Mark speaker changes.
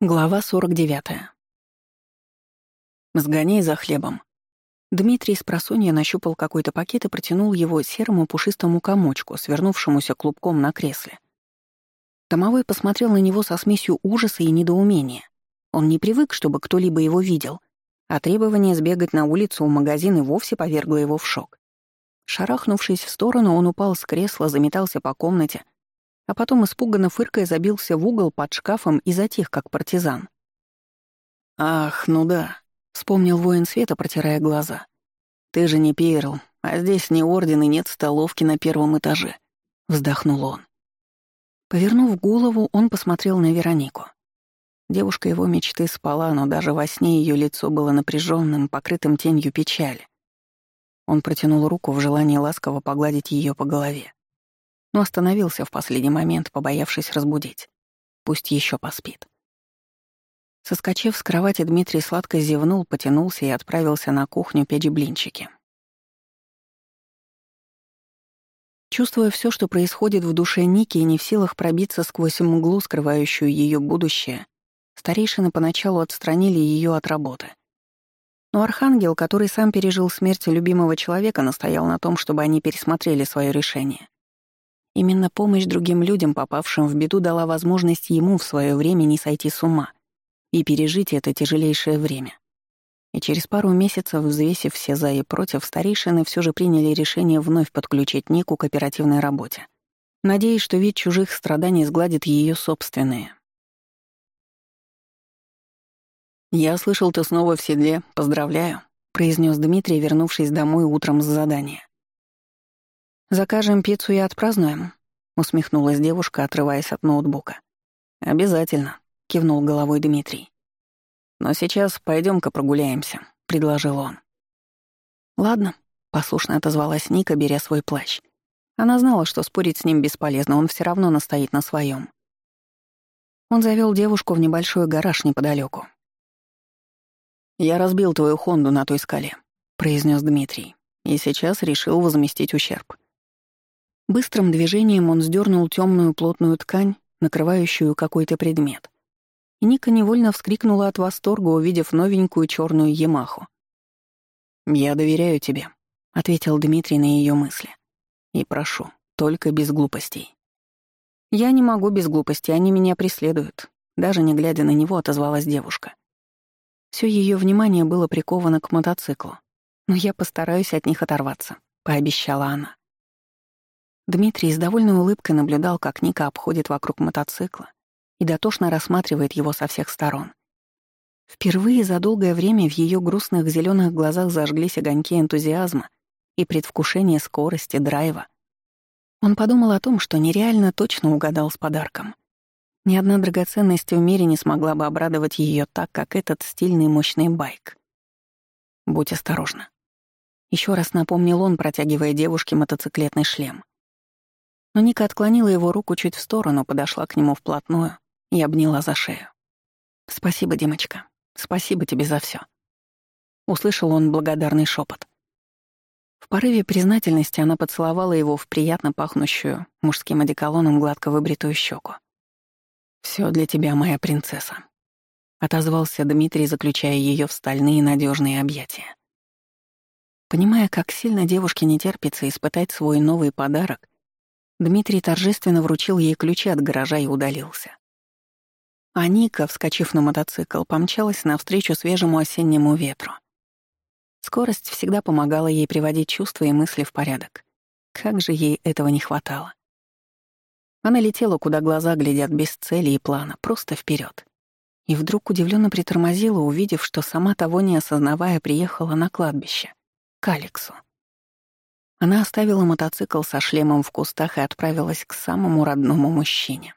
Speaker 1: Глава 49. «Сгони за хлебом». Дмитрий с просонья нащупал какой-то пакет и протянул его серому пушистому комочку, свернувшемуся клубком на кресле. Домовой посмотрел на него со смесью ужаса и недоумения. Он не привык, чтобы кто-либо его видел, а требование сбегать на улицу у магазин вовсе повергло его в шок. Шарахнувшись в сторону, он упал с кресла, заметался по комнате — а потом испуганно фыркая забился в угол под шкафом и затих, как партизан. «Ах, ну да», — вспомнил воин света, протирая глаза. «Ты же не Перл, а здесь ни орден и нет столовки на первом этаже», — вздохнул он. Повернув голову, он посмотрел на Веронику. Девушка его мечты спала, но даже во сне ее лицо было напряженным, покрытым тенью печали. Он протянул руку в желании ласково погладить ее по голове но остановился в последний момент, побоявшись разбудить. Пусть еще поспит. Соскочив с кровати, Дмитрий сладко зевнул, потянулся и отправился на кухню печь блинчики. Чувствуя все, что происходит в душе Ники и не в силах пробиться сквозь мглу, скрывающую ее будущее, старейшины поначалу отстранили ее от работы. Но архангел, который сам пережил смерть любимого человека, настоял на том, чтобы они пересмотрели свое решение. Именно помощь другим людям, попавшим в беду, дала возможность ему в свое время не сойти с ума и пережить это тяжелейшее время. И через пару месяцев, взвесив все «за» и «против», старейшины все же приняли решение вновь подключить Нику к оперативной работе, надеясь, что вид чужих страданий сгладит ее собственные. «Я слышал, ты снова в седле. Поздравляю», — произнес Дмитрий, вернувшись домой утром с задания. «Закажем пиццу и отпразднуем», — усмехнулась девушка, отрываясь от ноутбука. «Обязательно», — кивнул головой Дмитрий. «Но сейчас пойдем ка прогуляемся», — предложил он. «Ладно», — послушно отозвалась Ника, беря свой плащ. Она знала, что спорить с ним бесполезно, он все равно настоит на своем. Он завел девушку в небольшой гараж неподалеку. «Я разбил твою Хонду на той скале», — произнес Дмитрий, и сейчас решил возместить ущерб. Быстрым движением он сдернул темную плотную ткань, накрывающую какой-то предмет. И Ника невольно вскрикнула от восторга, увидев новенькую черную Ямаху. «Я доверяю тебе», — ответил Дмитрий на ее мысли. «И прошу, только без глупостей». «Я не могу без глупостей, они меня преследуют», — даже не глядя на него отозвалась девушка. Все ее внимание было приковано к мотоциклу. «Но я постараюсь от них оторваться», — пообещала она. Дмитрий с довольной улыбкой наблюдал, как Ника обходит вокруг мотоцикла и дотошно рассматривает его со всех сторон. Впервые за долгое время в ее грустных зеленых глазах зажглись огоньки энтузиазма и предвкушение скорости, драйва. Он подумал о том, что нереально точно угадал с подарком. Ни одна драгоценность в мире не смогла бы обрадовать ее так, как этот стильный мощный байк. «Будь осторожна». Еще раз напомнил он, протягивая девушке мотоциклетный шлем но Ника отклонила его руку чуть в сторону, подошла к нему вплотную и обняла за шею. «Спасибо, Димочка. Спасибо тебе за все. Услышал он благодарный шепот. В порыве признательности она поцеловала его в приятно пахнущую мужским одеколоном гладко выбритую щеку. Все для тебя, моя принцесса», — отозвался Дмитрий, заключая ее в стальные надежные объятия. Понимая, как сильно девушке не терпится испытать свой новый подарок, Дмитрий торжественно вручил ей ключи от гаража и удалился. А Ника, вскочив на мотоцикл, помчалась навстречу свежему осеннему ветру. Скорость всегда помогала ей приводить чувства и мысли в порядок. Как же ей этого не хватало. Она летела, куда глаза глядят без цели и плана, просто вперед. И вдруг удивленно притормозила, увидев, что сама того не осознавая приехала на кладбище, к Алексу. Она оставила мотоцикл со шлемом в кустах и отправилась к самому родному мужчине.